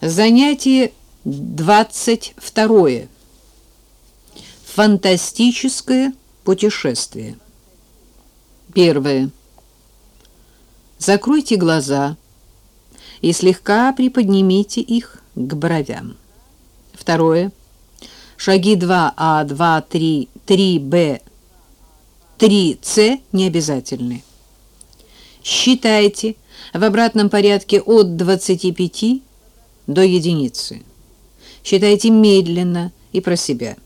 Занятие 22. Фантастическое путешествие. Первое. Закройте глаза и слегка приподнимите их к бровям. Второе. Шаги 2А, 2, 3, 3Б, 3С не обязательны. Считайте в обратном порядке от 25 до единицы. Считайте медленно и про себя.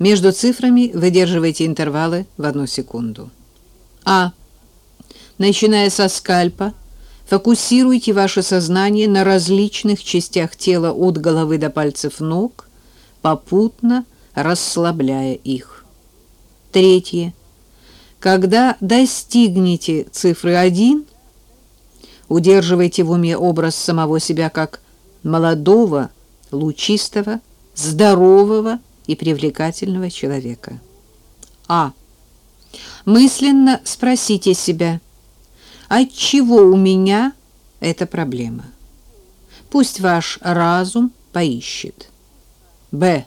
Между цифрами выдерживайте интервалы в одну секунду. А. Начиная со скальпа, фокусируйте ваше сознание на различных частях тела от головы до пальцев ног, попутно расслабляя их. Третье. Когда достигнете цифры 1, удерживайте в уме образ самого себя как молодого, лучистого, здорового и привлекательного человека. А. Мысленно спросите себя, от чего у меня эта проблема? Пусть ваш разум поищет. Б.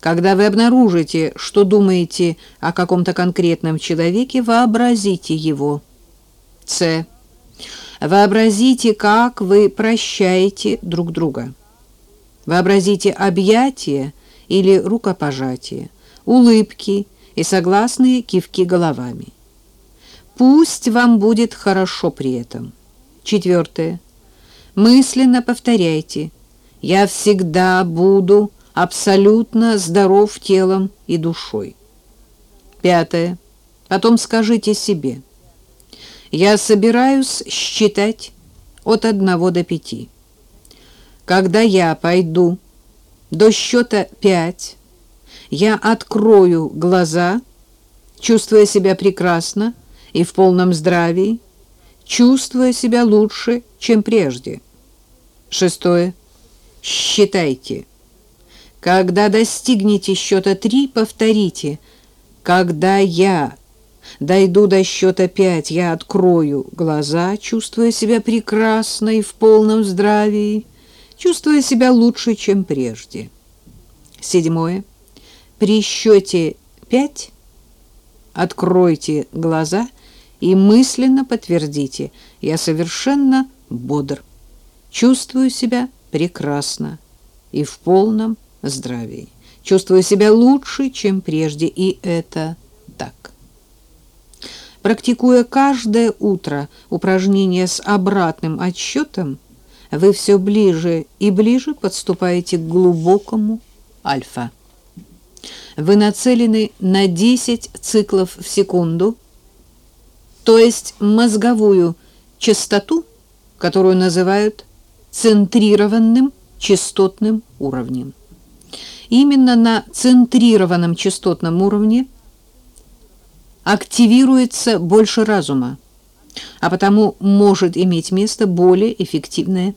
Когда вы обнаружите, что думаете о каком-то конкретном человеке, вообразите его. С. Вообразите, как вы прощаете друг друга. Вообразите объятия или рукопожатие, улыбки и согласные кивки головами. Пусть вам будет хорошо при этом. Четвертое. Мысленно повторяйте «Я всегда буду абсолютно здоров телом и душой». Пятое. Потом скажите себе – я собираюсь считать от одного до пяти. Когда я пойду до счета пять, я открою глаза, чувствуя себя прекрасно и в полном здравии, чувствуя себя лучше, чем прежде. Шестое. Считайте. Когда достигнете счета три, повторите. Когда я Дойду до счета пять, я открою глаза, чувствуя себя прекрасно и в полном здравии, чувствуя себя лучше, чем прежде. Седьмое. При счете пять откройте глаза и мысленно подтвердите «Я совершенно бодр, чувствую себя прекрасно и в полном здравии, чувствую себя лучше, чем прежде, и это так». Практикуя каждое утро упражнение с обратным отсчетом, вы все ближе и ближе подступаете к глубокому альфа. Вы нацелены на 10 циклов в секунду, то есть мозговую частоту, которую называют центрированным частотным уровнем. Именно на центрированном частотном уровне – активируется больше разума, а потому может иметь место более эффективное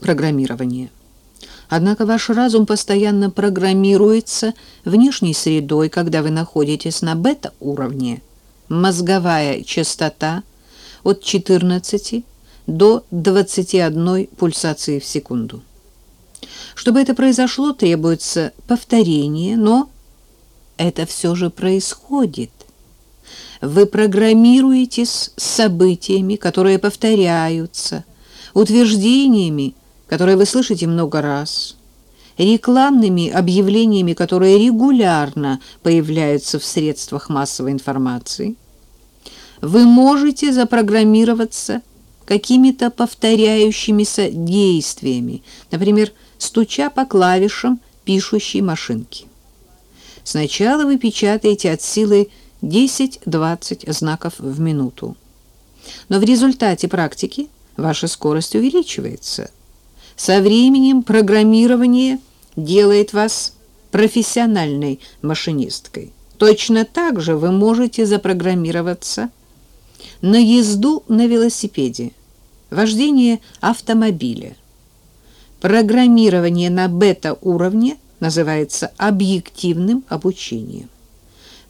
программирование. Однако ваш разум постоянно программируется внешней средой, когда вы находитесь на бета-уровне. Мозговая частота от 14 до 21 пульсации в секунду. Чтобы это произошло, требуется повторение, но это все же происходит. Вы программируетесь событиями, которые повторяются, утверждениями, которые вы слышите много раз, рекламными объявлениями, которые регулярно появляются в средствах массовой информации. Вы можете запрограммироваться какими-то повторяющимися действиями, например, стуча по клавишам пишущей машинки. Сначала вы печатаете от силы 10-20 знаков в минуту. Но в результате практики ваша скорость увеличивается. Со временем программирование делает вас профессиональной машинисткой. Точно так же вы можете запрограммироваться на езду на велосипеде, вождение автомобиля. Программирование на бета-уровне называется объективным обучением.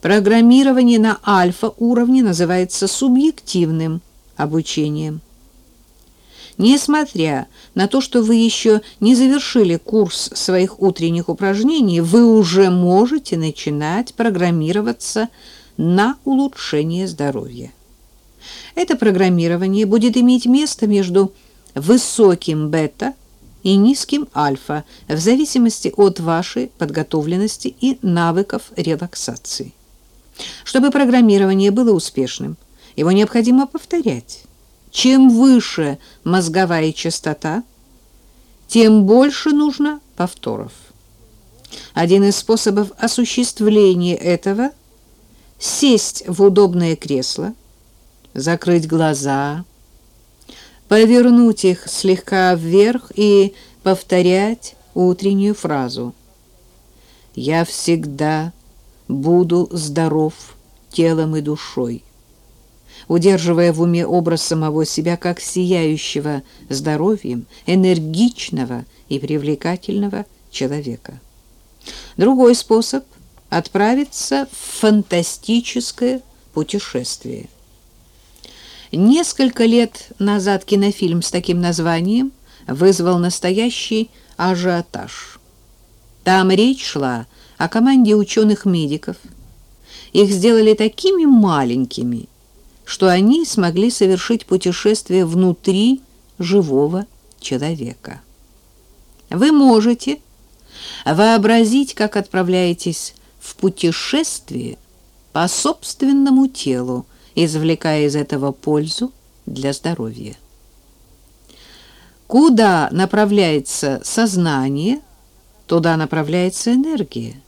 Программирование на альфа-уровне называется субъективным обучением. Несмотря на то, что вы еще не завершили курс своих утренних упражнений, вы уже можете начинать программироваться на улучшение здоровья. Это программирование будет иметь место между высоким бета и низким альфа в зависимости от вашей подготовленности и навыков релаксации. Чтобы программирование было успешным, его необходимо повторять. Чем выше мозговая частота, тем больше нужно повторов. Один из способов осуществления этого – сесть в удобное кресло, закрыть глаза, повернуть их слегка вверх и повторять утреннюю фразу. «Я всегда буду здоров телом и душой» удерживая в уме образ самого себя как сияющего здоровьем, энергичного и привлекательного человека. Другой способ – отправиться в фантастическое путешествие. Несколько лет назад кинофильм с таким названием вызвал настоящий ажиотаж. Там речь шла о команде ученых-медиков. Их сделали такими маленькими – что они смогли совершить путешествие внутри живого человека. Вы можете вообразить, как отправляетесь в путешествие по собственному телу, извлекая из этого пользу для здоровья. Куда направляется сознание, туда направляется энергия.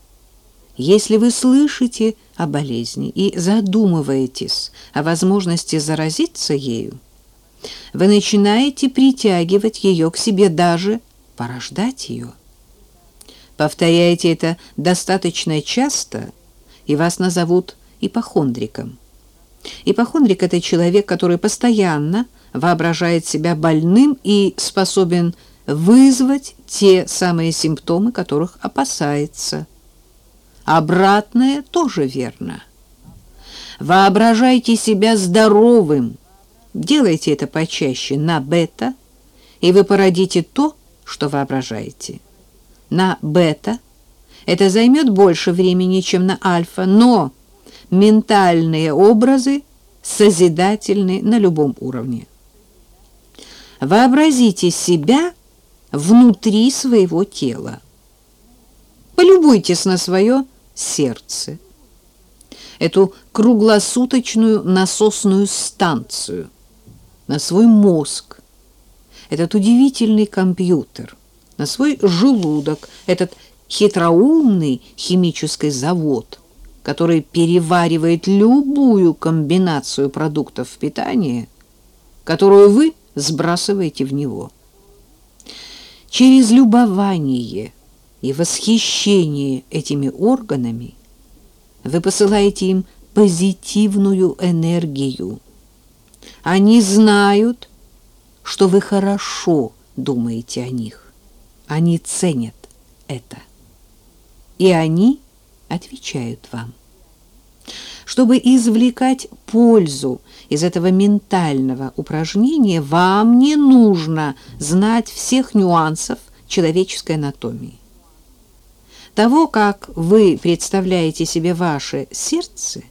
Если вы слышите о болезни и задумываетесь о возможности заразиться ею, вы начинаете притягивать ее к себе, даже порождать ее. Повторяете это достаточно часто, и вас назовут ипохондриком. Ипохондрик – это человек, который постоянно воображает себя больным и способен вызвать те самые симптомы, которых опасается – Обратное тоже верно. Воображайте себя здоровым. Делайте это почаще на бета, и вы породите то, что воображаете. На бета это займет больше времени, чем на альфа, но ментальные образы созидательны на любом уровне. Вообразите себя внутри своего тела. Полюбуйтесь на свое сердце, эту круглосуточную насосную станцию, на свой мозг, этот удивительный компьютер, на свой желудок, этот хитроумный химический завод, который переваривает любую комбинацию продуктов питания, которую вы сбрасываете в него. Через любование – и восхищение этими органами, вы посылаете им позитивную энергию. Они знают, что вы хорошо думаете о них. Они ценят это. И они отвечают вам. Чтобы извлекать пользу из этого ментального упражнения, вам не нужно знать всех нюансов человеческой анатомии. Того, как вы представляете себе ваше сердце,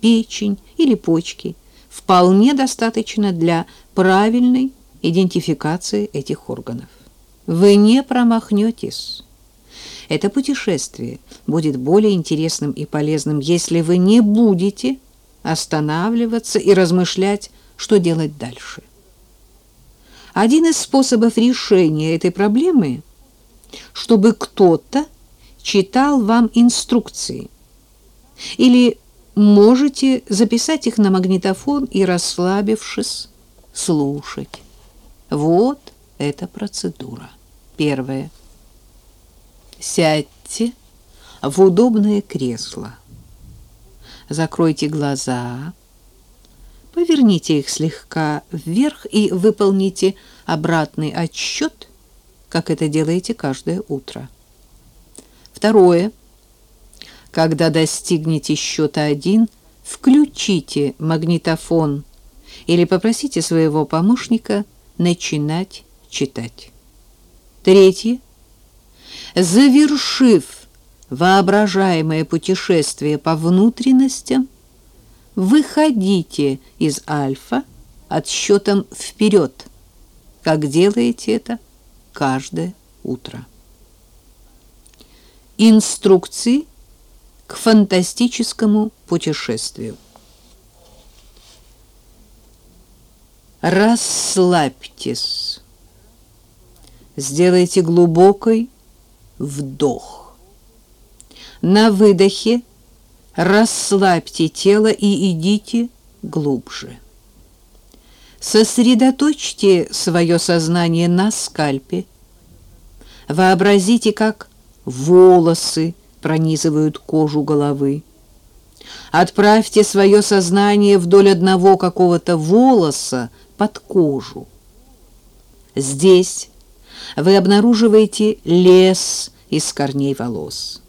печень или почки, вполне достаточно для правильной идентификации этих органов. Вы не промахнетесь. Это путешествие будет более интересным и полезным, если вы не будете останавливаться и размышлять, что делать дальше. Один из способов решения этой проблемы, чтобы кто-то читал вам инструкции. Или можете записать их на магнитофон и, расслабившись, слушать. Вот эта процедура. Первое. Сядьте в удобное кресло. Закройте глаза, поверните их слегка вверх и выполните обратный отсчет, как это делаете каждое утро. Второе. Когда достигнете счета один, включите магнитофон или попросите своего помощника начинать читать. Третье. Завершив воображаемое путешествие по внутренностям, выходите из альфа отсчетом вперед, как делаете это каждое утро. Инструкции к фантастическому путешествию. Расслабьтесь. Сделайте глубокий вдох. На выдохе расслабьте тело и идите глубже. Сосредоточьте свое сознание на скальпе. Вообразите, как волосы пронизывают кожу головы. Отправьте свое сознание вдоль одного какого-то волоса под кожу. Здесь вы обнаруживаете лес из корней волос.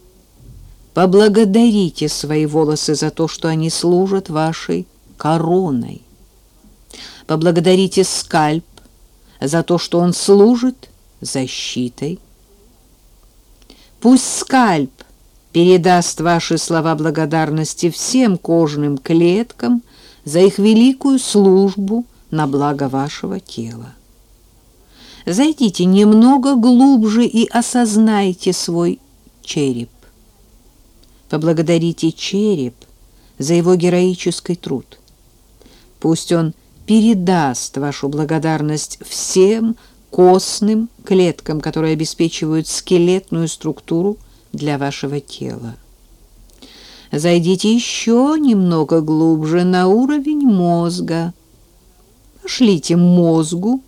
Поблагодарите свои волосы за то, что они служат вашей короной. Поблагодарите скальп за то, что он служит защитой. Пусть скальп передаст ваши слова благодарности всем кожным клеткам за их великую службу на благо вашего тела. Зайдите немного глубже и осознайте свой череп. Поблагодарите череп за его героический труд. Пусть он передаст вашу благодарность всем костным клеткам, которые обеспечивают скелетную структуру для вашего тела. Зайдите еще немного глубже на уровень мозга. Пошлите мозгу,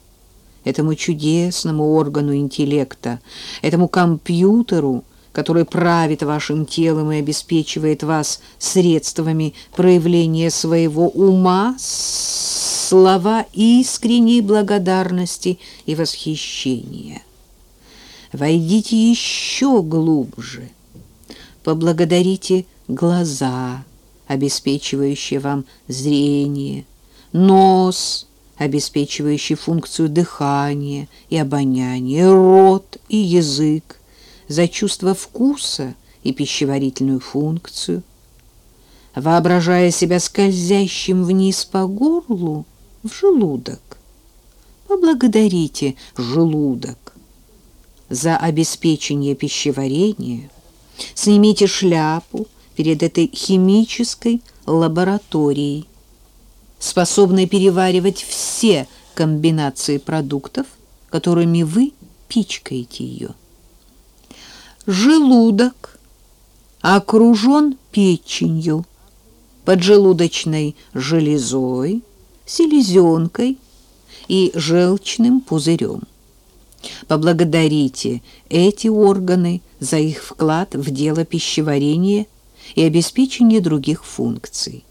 этому чудесному органу интеллекта, этому компьютеру, который правит вашим телом и обеспечивает вас средствами проявления своего ума, слова искренней благодарности и восхищения. Войдите еще глубже, поблагодарите глаза, обеспечивающие вам зрение, нос, обеспечивающий функцию дыхания и обоняния, рот и язык, за чувство вкуса и пищеварительную функцию. Воображая себя скользящим вниз по горлу в желудок, поблагодарите желудок за обеспечение пищеварения, снимите шляпу перед этой химической лабораторией, способной переваривать все комбинации продуктов, которыми вы пичкаете ее. Желудок окружен печенью, поджелудочной железой, селезенкой и желчным пузырем. Поблагодарите эти органы за их вклад в дело пищеварения и обеспечения других функций.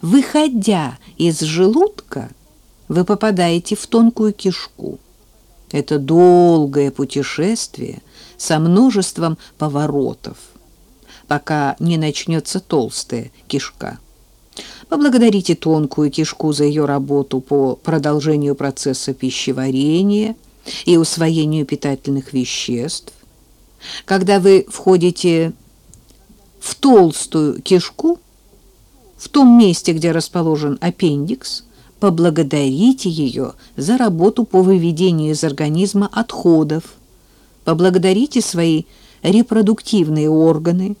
Выходя из желудка, вы попадаете в тонкую кишку. Это долгое путешествие со множеством поворотов, пока не начнется толстая кишка. Поблагодарите тонкую кишку за ее работу по продолжению процесса пищеварения и усвоению питательных веществ. Когда вы входите в толстую кишку, в том месте, где расположен аппендикс, поблагодарите ее за работу по выведению из организма отходов. Поблагодарите свои репродуктивные органы.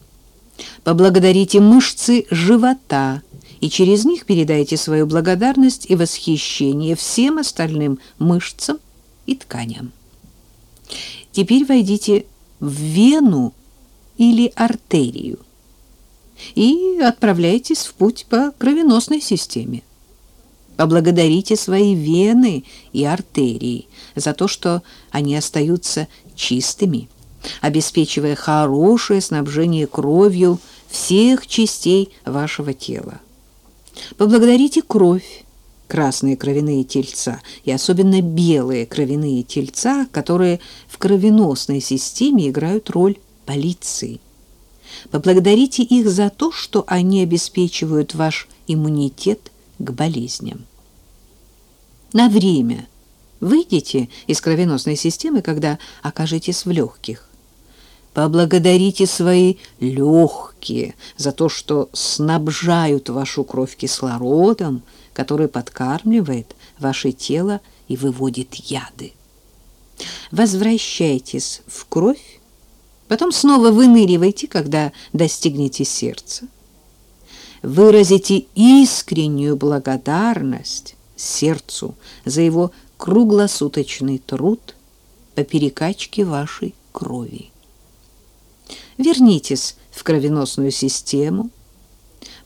Поблагодарите мышцы живота и через них передайте свою благодарность и восхищение всем остальным мышцам и тканям. Теперь войдите в вену или артерию и отправляйтесь в путь по кровеносной системе. Поблагодарите свои вены и артерии за то, что они остаются чистыми, обеспечивая хорошее снабжение кровью всех частей вашего тела. Поблагодарите кровь, красные кровяные тельца и особенно белые кровяные тельца, которые в кровеносной системе играют роль полиции. Поблагодарите их за то, что они обеспечивают ваш иммунитет к болезням на время Выйдите из кровеносной системы, когда окажетесь в легких. Поблагодарите свои легкие за то, что снабжают вашу кровь кислородом, который подкармливает ваше тело и выводит яды. Возвращайтесь в кровь, потом снова выныривайте, когда достигнете сердца. Выразите искреннюю благодарность сердцу за его круглосуточный труд по перекачке вашей крови. Вернитесь в кровеносную систему,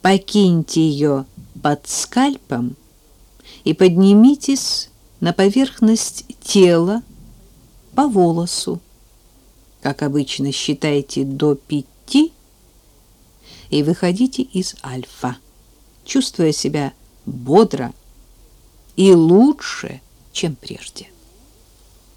покиньте ее под скальпом и поднимитесь на поверхность тела по волосу. Как обычно, считайте до пяти и выходите из альфа, чувствуя себя бодро и лучше, чем прежде.